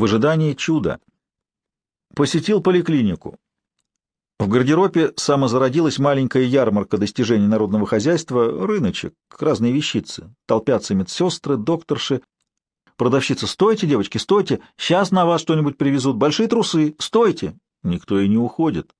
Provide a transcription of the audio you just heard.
в ожидании чуда. Посетил поликлинику. В гардеробе самозародилась маленькая ярмарка достижений народного хозяйства, рыночек, разные вещицы. Толпятся медсестры, докторши. Продавщица, стойте, девочки, стойте, сейчас на вас что-нибудь привезут. Большие трусы, стойте. Никто и не уходит.